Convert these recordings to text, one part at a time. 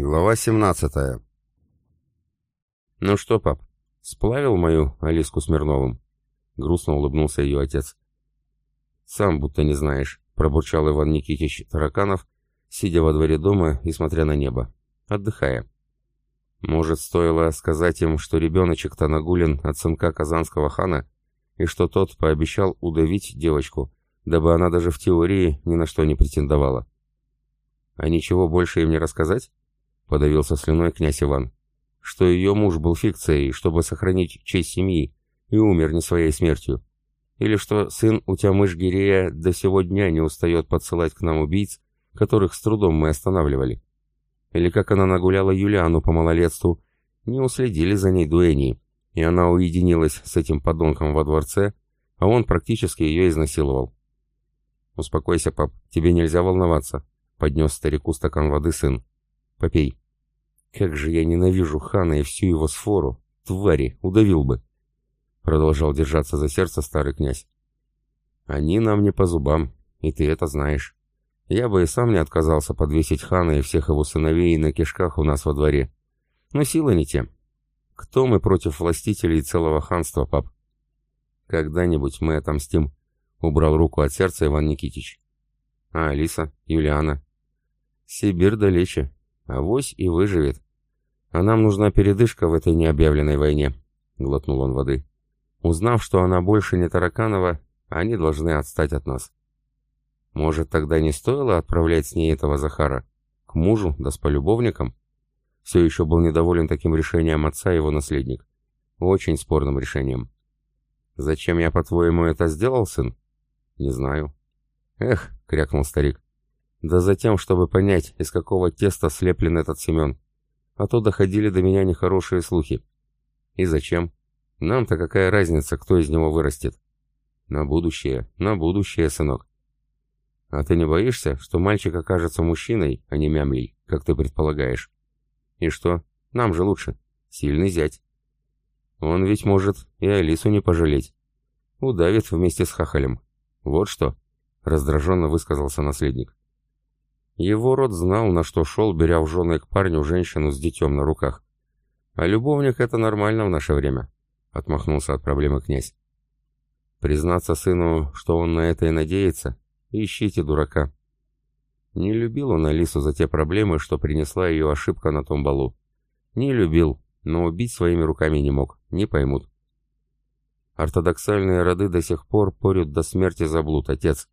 Глава 17 «Ну что, пап, сплавил мою Алиску Смирновым?» Грустно улыбнулся ее отец. «Сам будто не знаешь», — пробурчал Иван Никитич Тараканов, сидя во дворе дома и смотря на небо, отдыхая. «Может, стоило сказать им, что ребеночек-то нагулен от сынка казанского хана, и что тот пообещал удавить девочку, дабы она даже в теории ни на что не претендовала?» «А ничего больше им не рассказать?» — подавился слюной князь Иван. «Что ее муж был фикцией, чтобы сохранить честь семьи, и умер не своей смертью. Или что сын у Тямыш-Гирея до сего дня не устает подсылать к нам убийц, которых с трудом мы останавливали. Или как она нагуляла Юлиану по малолетству, не уследили за ней дуэни, и она уединилась с этим подонком во дворце, а он практически ее изнасиловал. «Успокойся, пап, тебе нельзя волноваться», — поднес старику стакан воды сын. Попей. Как же я ненавижу хана и всю его сфору. Твари, удавил бы. Продолжал держаться за сердце старый князь. Они нам не по зубам, и ты это знаешь. Я бы и сам не отказался подвесить хана и всех его сыновей на кишках у нас во дворе. Но силы не те. Кто мы против властителей целого ханства, пап? Когда-нибудь мы отомстим, — убрал руку от сердца Иван Никитич. А Алиса, Юлиана? Сибирь далече, Авось и выживет. А нам нужна передышка в этой необъявленной войне, — глотнул он воды. Узнав, что она больше не Тараканова, они должны отстать от нас. Может, тогда не стоило отправлять с ней этого Захара? К мужу, да с полюбовником? Все еще был недоволен таким решением отца его наследник. Очень спорным решением. «Зачем я, по-твоему, это сделал, сын?» «Не знаю». «Эх», — крякнул старик, да затем, чтобы понять, из какого теста слеплен этот Семен. А то доходили до меня нехорошие слухи. И зачем? Нам-то какая разница, кто из него вырастет? На будущее, на будущее, сынок. А ты не боишься, что мальчик окажется мужчиной, а не мямлей, как ты предполагаешь? И что? Нам же лучше. Сильный зять. Он ведь может и Алису не пожалеть. Удавит вместе с хахалем. Вот что, раздраженно высказался наследник. Его род знал, на что шел, беря в жены к парню женщину с детем на руках. А любовник — это нормально в наше время, — отмахнулся от проблемы князь. Признаться сыну, что он на это и надеется, ищите дурака. Не любил он Алису за те проблемы, что принесла ее ошибка на том балу. Не любил, но убить своими руками не мог, не поймут. Ортодоксальные роды до сих пор порют до смерти за блуд, отец.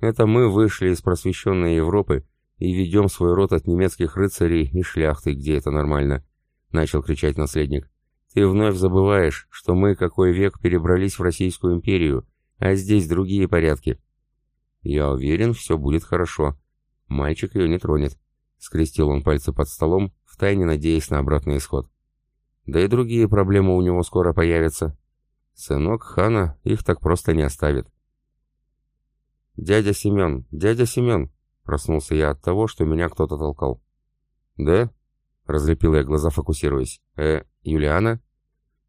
Это мы вышли из просвещенной Европы и ведем свой род от немецких рыцарей и шляхты, где это нормально», — начал кричать наследник. «Ты вновь забываешь, что мы какой век перебрались в Российскую империю, а здесь другие порядки». «Я уверен, все будет хорошо. Мальчик ее не тронет», — скрестил он пальцы под столом, втайне надеясь на обратный исход. «Да и другие проблемы у него скоро появятся. Сынок хана их так просто не оставит». «Дядя Семен, дядя Семен!» Проснулся я от того, что меня кто-то толкал. «Да?» — разлепил я глаза, фокусируясь. «Э, Юлиана?»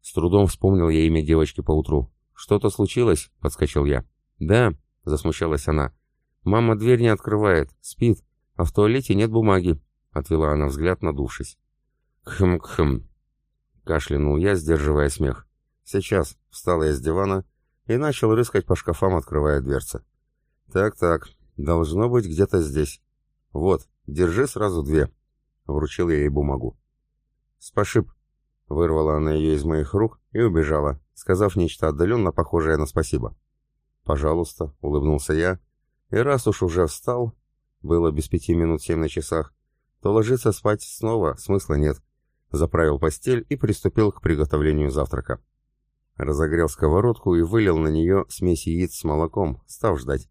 С трудом вспомнил я имя девочки поутру. «Что-то случилось?» — подскочил я. «Да», — засмущалась она. «Мама дверь не открывает, спит, а в туалете нет бумаги», — отвела она взгляд, надувшись. «Кхм-кхм», — кашлянул я, сдерживая смех. «Сейчас», — встал я с дивана и начал рыскать по шкафам, открывая дверцы. «Так-так, Должно быть где-то здесь. Вот, держи сразу две. Вручил я ей бумагу. Спашиб. Вырвала она ее из моих рук и убежала, сказав нечто отдаленно похожее на спасибо. «Пожалуйста», — улыбнулся я, и раз уж уже встал, было без пяти минут семь на часах, то ложиться спать снова смысла нет. Заправил постель и приступил к приготовлению завтрака. Разогрел сковородку и вылил на нее смесь яиц с молоком, став ждать.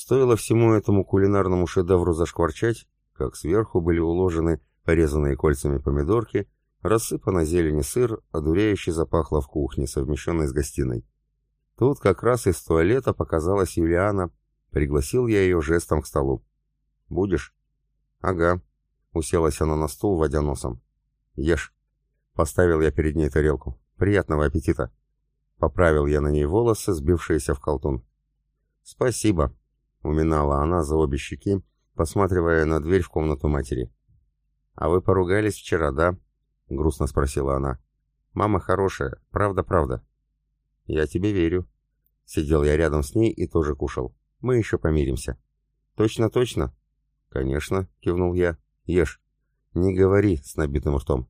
Стоило всему этому кулинарному шедевру зашкварчать, как сверху были уложены порезанные кольцами помидорки, рассыпано зелень и сыр, одуряюще запахло в кухне, совмещенной с гостиной. Тут как раз из туалета показалась Юлиана, пригласил я ее жестом к столу. «Будешь?» «Ага», — уселась она на стул, водя носом. «Ешь». Поставил я перед ней тарелку. «Приятного аппетита». Поправил я на ней волосы, сбившиеся в колтун. «Спасибо», — уминала она за обе щеки, посматривая на дверь в комнату матери. «А вы поругались вчера, да?» — грустно спросила она. «Мама хорошая, правда-правда». «Я тебе верю». Сидел я рядом с ней и тоже кушал. «Мы еще помиримся». «Точно-точно?» «Конечно», — кивнул я. «Ешь». «Не говори с набитым ртом».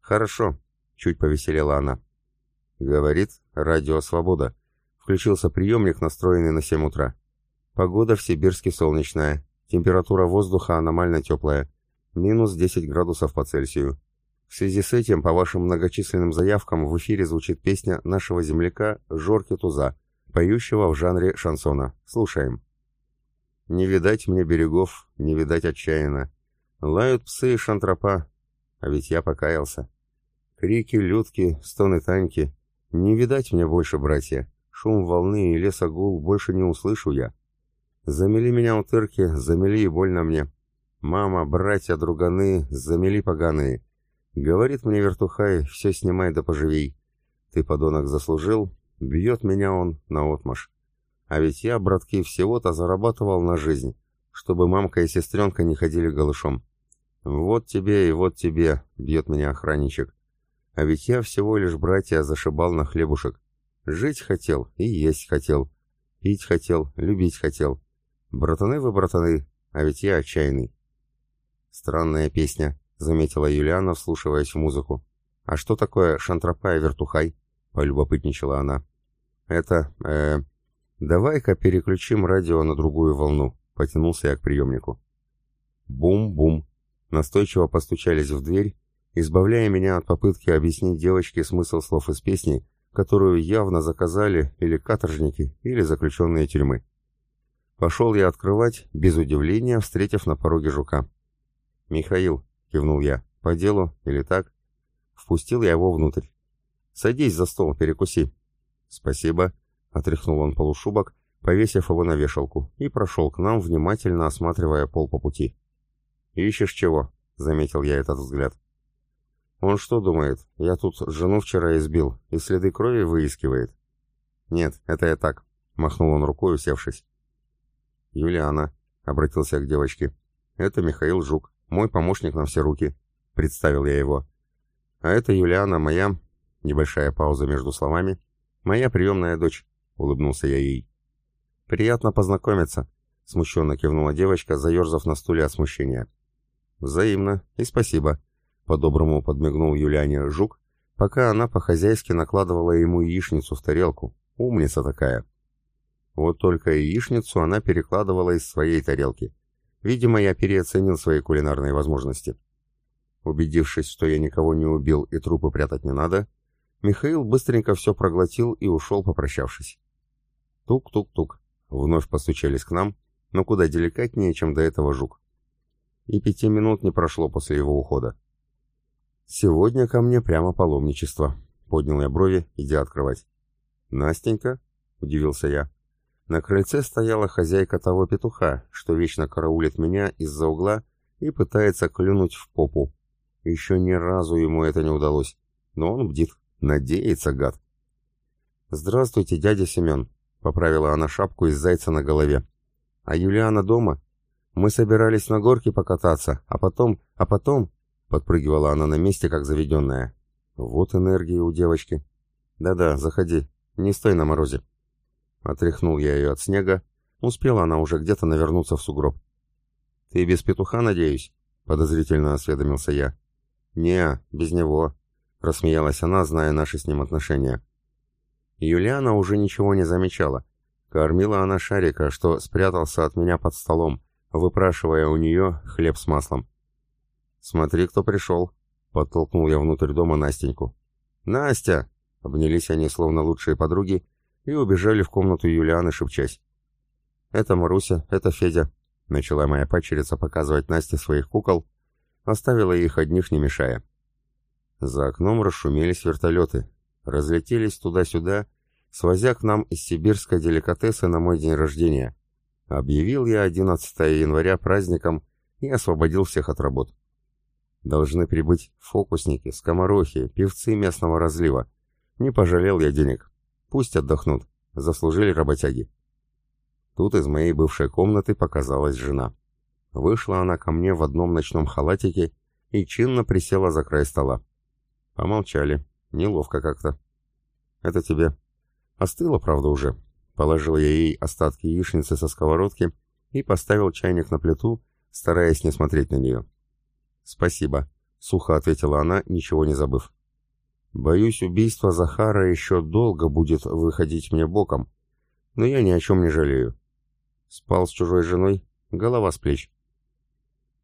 «Хорошо», — чуть повеселела она. «Говорит, радио «Свобода». Включился приемник, настроенный на 7 утра. Погода в Сибирске солнечная. Температура воздуха аномально теплая. Минус 10 градусов по Цельсию. В связи с этим, по вашим многочисленным заявкам, в эфире звучит песня нашего земляка Жорки Туза, поющего в жанре шансона. Слушаем. Не видать мне берегов, не видать отчаянно. Лают псы и шантропа, а ведь я покаялся. Крики, людки, стоны таньки. Не видать мне больше, братья. Шум волны и лесогул больше не услышу я. Замели меня утырки, замели и больно мне. Мама, братья, друганы, замели поганые. Говорит мне вертухай, все снимай да поживей. Ты, подонок, заслужил, бьет меня он наотмашь. А ведь я, братки, всего-то зарабатывал на жизнь, чтобы мамка и сестренка не ходили голышом. Вот тебе и вот тебе, бьет меня охранничек. А ведь я всего лишь, братья, зашибал на хлебушек. Жить хотел и есть хотел. Пить хотел, любить хотел. Братаны вы, братаны, а ведь я отчаянный. Странная песня, заметила Юлиана, вслушиваясь в музыку. «А что такое шантропа и вертухай?» — полюбопытничала она. «Это... э... Давай-ка переключим радио на другую волну», — потянулся я к приемнику. Бум-бум. Настойчиво постучались в дверь, избавляя меня от попытки объяснить девочке смысл слов из песни, которую явно заказали или каторжники, или заключенные тюрьмы. Пошел я открывать, без удивления, встретив на пороге жука. «Михаил, — кивнул я. «По делу? Или так?» Впустил я его внутрь. «Садись за стол, перекуси». «Спасибо», — отряхнул он полушубок, повесив его на вешалку, и прошел к нам, внимательно осматривая пол по пути. «Ищешь чего?» — заметил я этот взгляд. «Он что думает? Я тут жену вчера избил и следы крови выискивает?» «Нет, это я так», — махнул он рукой, усевшись. «Юлиана», — обратился к девочке, — «это Михаил Жук. Мой помощник на все руки. Представил я его. А это Юлиана, моя... Небольшая пауза между словами. Моя приемная дочь. Улыбнулся я ей. Приятно познакомиться. Смущенно кивнула девочка, заерзав на стуле от смущения. Взаимно. И спасибо. По-доброму подмигнул Юлиане Жук, пока она по-хозяйски накладывала ему яичницу в тарелку. Умница такая. Вот только яичницу она перекладывала из своей тарелки. Видимо, я переоценил свои кулинарные возможности. Убедившись, что я никого не убил и трупы прятать не надо, Михаил быстренько все проглотил и ушел, попрощавшись. Тук-тук-тук. Вновь постучались к нам, но куда деликатнее, чем до этого жук. И пяти минут не прошло после его ухода. «Сегодня ко мне прямо паломничество», — поднял я брови, идя открывать. «Настенька?» — удивился я. На крыльце стояла хозяйка того петуха, что вечно караулит меня из-за угла и пытается клюнуть в попу. Еще ни разу ему это не удалось, но он бдит, надеется, гад. «Здравствуйте, дядя Семен», — поправила она шапку из зайца на голове. «А Юлиана дома? Мы собирались на горке покататься, а потом, а потом...» — подпрыгивала она на месте, как заведенная. «Вот энергия у девочки». «Да-да, заходи, не стой на морозе». Отряхнул я ее от снега. Успела она уже где-то навернуться в сугроб. «Ты без петуха, надеюсь?» — подозрительно осведомился я. «Не, без него», — рассмеялась она, зная наши с ним отношения. Юлиана уже ничего не замечала. Кормила она шарика, что спрятался от меня под столом, выпрашивая у нее хлеб с маслом. «Смотри, кто пришел», — подтолкнул я внутрь дома Настеньку. «Настя!» — обнялись они, словно лучшие подруги, и убежали в комнату Юлианы, шепчась. «Это Маруся, это Федя», — начала моя пачерица показывать Насте своих кукол, оставила их одних, не мешая. За окном расшумелись вертолеты, разлетелись туда-сюда, свозя к нам из Сибирска деликатесы на мой день рождения. Объявил я 11 января праздником и освободил всех от работ. Должны прибыть фокусники, скоморохи, певцы местного разлива. Не пожалел я денег. Пусть отдохнут. Заслужили работяги. Тут из моей бывшей комнаты показалась жена. Вышла она ко мне в одном ночном халатике и чинно присела за край стола. Помолчали. Неловко как-то. «Это тебе». Остыло, правда, уже. Положил я ей остатки яичницы со сковородки и поставил чайник на плиту, стараясь не смотреть на нее. «Спасибо», — сухо ответила она, ничего не забыв. «Боюсь, убийство Захара еще долго будет выходить мне боком, но я ни о чем не жалею. Спал с чужой женой, голова с плеч.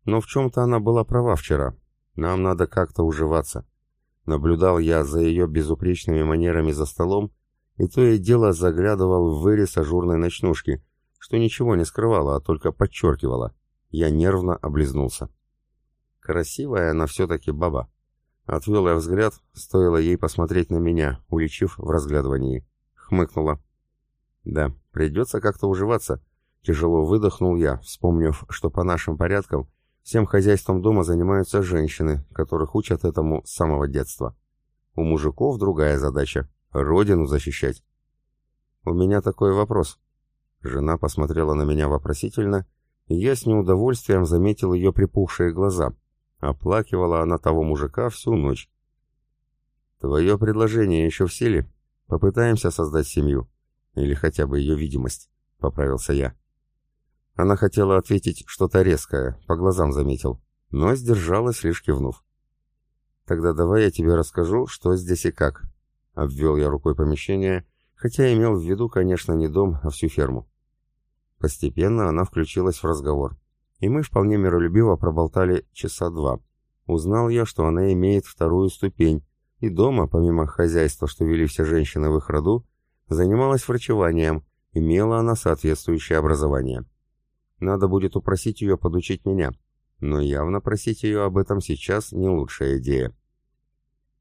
Но в чем-то она была права вчера. Нам надо как-то уживаться. Наблюдал я за ее безупречными манерами за столом, и то и дело заглядывал в вырез ажурной ночнушки, что ничего не скрывало, а только подчеркивало. Я нервно облизнулся. Красивая она все-таки баба. Отвел я взгляд, стоило ей посмотреть на меня, уличив в разглядывании. Хмыкнула. Да, придется как-то уживаться. Тяжело выдохнул я, вспомнив, что по нашим порядкам всем хозяйством дома занимаются женщины, которых учат этому с самого детства. У мужиков другая задача — родину защищать. У меня такой вопрос. Жена посмотрела на меня вопросительно, и я с неудовольствием заметил ее припухшие глаза. Оплакивала она того мужика всю ночь. «Твое предложение еще в силе? Попытаемся создать семью. Или хотя бы ее видимость», — поправился я. Она хотела ответить что-то резкое, по глазам заметил, но сдержалась, лишь кивнув. «Тогда давай я тебе расскажу, что здесь и как», — обвел я рукой помещение, хотя имел в виду, конечно, не дом, а всю ферму. Постепенно она включилась в разговор, и мы вполне миролюбиво проболтали часа два. Узнал я, что она имеет вторую ступень, и дома, помимо хозяйства, что вели все женщины в их роду, занималась врачеванием, имела она соответствующее образование. Надо будет упросить ее подучить меня, но явно просить ее об этом сейчас не лучшая идея.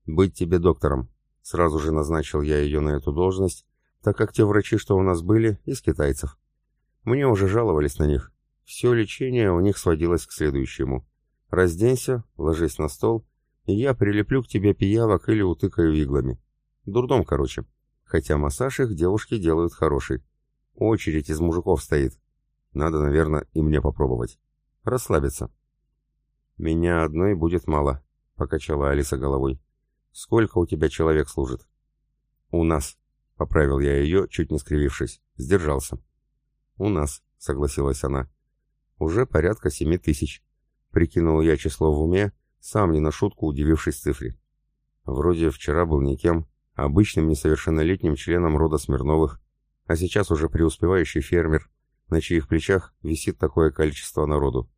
«Быть тебе доктором», — сразу же назначил я ее на эту должность, так как те врачи, что у нас были, из китайцев. Мне уже жаловались на них. Все лечение у них сводилось к следующему. Разденься, ложись на стол, и я прилеплю к тебе пиявок или утыкаю иглами. Дурдом, короче. Хотя массаж их девушки делают хороший. Очередь из мужиков стоит. Надо, наверное, и мне попробовать. Расслабиться. Меня одной будет мало, покачала Алиса головой. Сколько у тебя человек служит? У нас, поправил я ее, чуть не скривившись. Сдержался. У нас, согласилась она. Уже порядка семи тысяч. Прикинул я число в уме, сам не на шутку удивившись цифре. Вроде вчера был никем, обычным несовершеннолетним членом рода Смирновых, а сейчас уже преуспевающий фермер, на чьих плечах висит такое количество народу.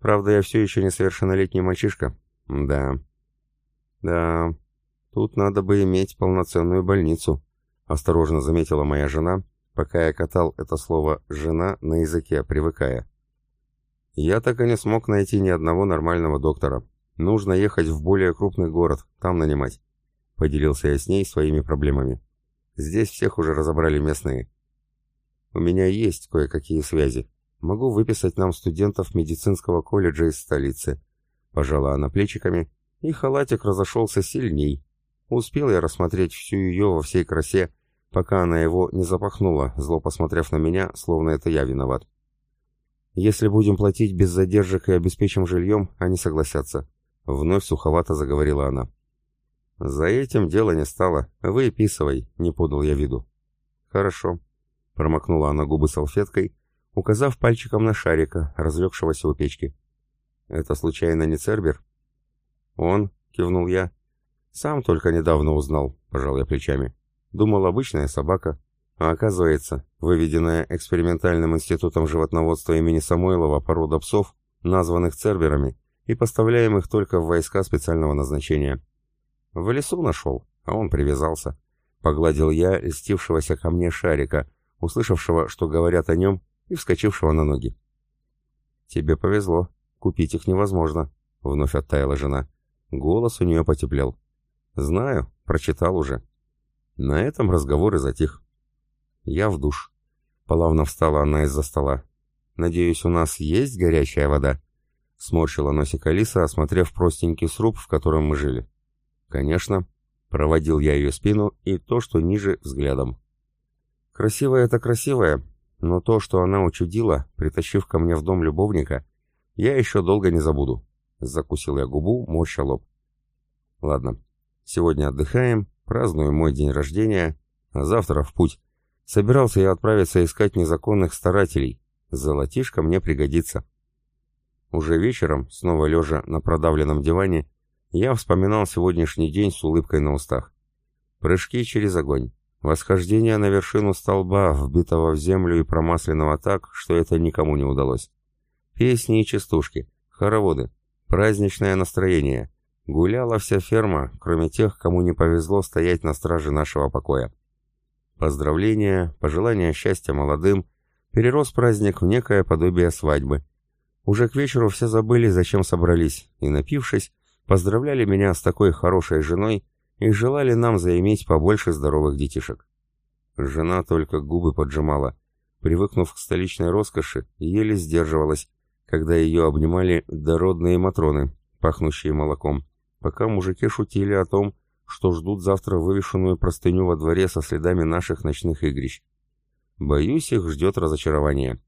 Правда, я все еще несовершеннолетний мальчишка. Да. Да, тут надо бы иметь полноценную больницу, осторожно заметила моя жена, пока я катал это слово «жена» на языке, привыкая. Я так и не смог найти ни одного нормального доктора. Нужно ехать в более крупный город, там нанимать. Поделился я с ней своими проблемами. Здесь всех уже разобрали местные. У меня есть кое-какие связи. Могу выписать нам студентов медицинского колледжа из столицы. Пожала она плечиками, и халатик разошелся сильней. Успел я рассмотреть всю ее во всей красе, пока она его не запахнула, зло посмотрев на меня, словно это я виноват. Если будем платить без задержек и обеспечим жильем, они согласятся. Вновь суховато заговорила она. «За этим дело не стало. Выписывай», — не подал я виду. «Хорошо», — промокнула она губы салфеткой, указав пальчиком на шарика, разлегшегося у печки. «Это случайно не Цербер?» «Он», — кивнул я. «Сам только недавно узнал», — пожал я плечами. «Думал, обычная собака, а оказывается, выведенная экспериментальным институтом животноводства имени Самойлова порода псов, названных Церберами и поставляемых только в войска специального назначения». В лесу нашел, а он привязался. Погладил я льстившегося ко мне шарика, услышавшего, что говорят о нем, и вскочившего на ноги. «Тебе повезло. Купить их невозможно», — вновь оттаяла жена. Голос у нее потеплел. «Знаю, прочитал уже». На этом разговор и затих. «Я в душ». Плавно встала она из-за стола. «Надеюсь, у нас есть горячая вода?» Сморщила носик Алиса, осмотрев простенький сруб, в котором мы жили. «Конечно». Проводил я ее спину и то, что ниже, взглядом. Красивая это красивая, но то, что она учудила, притащив ко мне в дом любовника, я еще долго не забуду. Закусил я губу, морща лоб. Ладно, сегодня отдыхаем, празднуем мой день рождения, а завтра в путь. Собирался я отправиться искать незаконных старателей. Золотишко мне пригодится. Уже вечером, снова лежа на продавленном диване, я вспоминал сегодняшний день с улыбкой на устах. Прыжки через огонь. Восхождение на вершину столба, вбитого в землю и промасленного так, что это никому не удалось. Песни и частушки, хороводы, праздничное настроение. Гуляла вся ферма, кроме тех, кому не повезло стоять на страже нашего покоя. Поздравления, пожелания счастья молодым, перерос праздник в некое подобие свадьбы. Уже к вечеру все забыли, зачем собрались, и, напившись, поздравляли меня с такой хорошей женой и желали нам заиметь побольше здоровых детишек. Жена только губы поджимала, привыкнув к столичной роскоши, еле сдерживалась, когда ее обнимали дородные матроны, пахнущие молоком, пока мужики шутили о том, что ждут завтра вывешенную простыню во дворе со следами наших ночных игрищ. Боюсь, их ждет разочарование.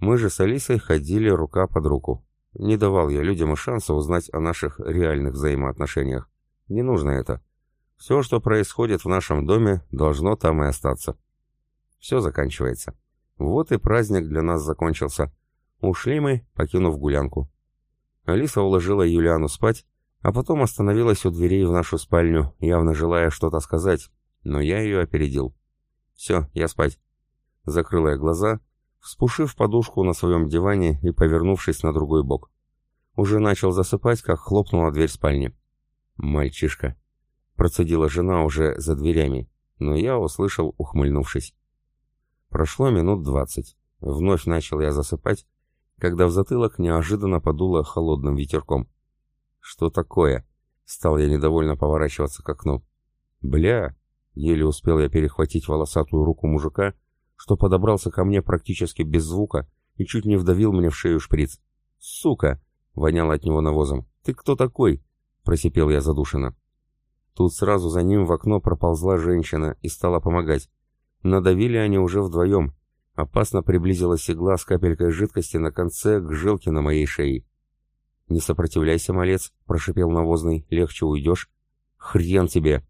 Мы же с Алисой ходили рука под руку. Не давал я людям и шанса узнать о наших реальных взаимоотношениях. Не нужно это. Все, что происходит в нашем доме, должно там и остаться. Все заканчивается. Вот и праздник для нас закончился. Ушли мы, покинув гулянку. Алиса уложила Юлиану спать, а потом остановилась у дверей в нашу спальню, явно желая что-то сказать, но я ее опередил. «Все, я спать». Закрыла я глаза, вспушив подушку на своем диване и повернувшись на другой бок. Уже начал засыпать, как хлопнула дверь спальни. «Мальчишка», — процедила жена уже за дверями, но я услышал, ухмыльнувшись. Прошло минут двадцать. Вновь начал я засыпать, когда в затылок неожиданно подуло холодным ветерком. «Что такое?» — стал я недовольно поворачиваться к окну. «Бля!» — еле успел я перехватить волосатую руку мужика, что подобрался ко мне практически без звука и чуть не вдавил мне в шею шприц. «Сука!» — воняло от него навозом. «Ты кто такой?» — просипел я задушенно. Тут сразу за ним в окно проползла женщина и стала помогать. Надавили они уже вдвоем, Опасно приблизилась игла с капелькой жидкости на конце к жилке на моей шее. «Не сопротивляйся, малец», — прошипел навозный, — «легче уйдешь». «Хрен тебе!»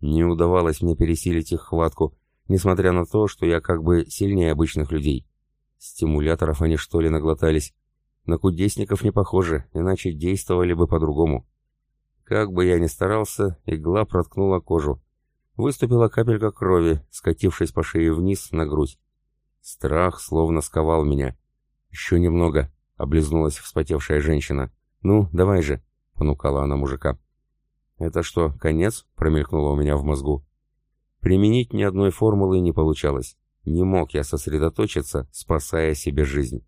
Не удавалось мне пересилить их хватку, несмотря на то, что я как бы сильнее обычных людей. Стимуляторов они что ли наглотались? На кудесников не похоже, иначе действовали бы по-другому. Как бы я ни старался, игла проткнула кожу. Выступила капелька крови, скатившись по шее вниз на грудь. Страх словно сковал меня. «Еще немного», — облизнулась вспотевшая женщина. «Ну, давай же», — понукала она мужика. «Это что, конец?» — промелькнуло у меня в мозгу. Применить ни одной формулы не получалось. Не мог я сосредоточиться, спасая себе жизнь.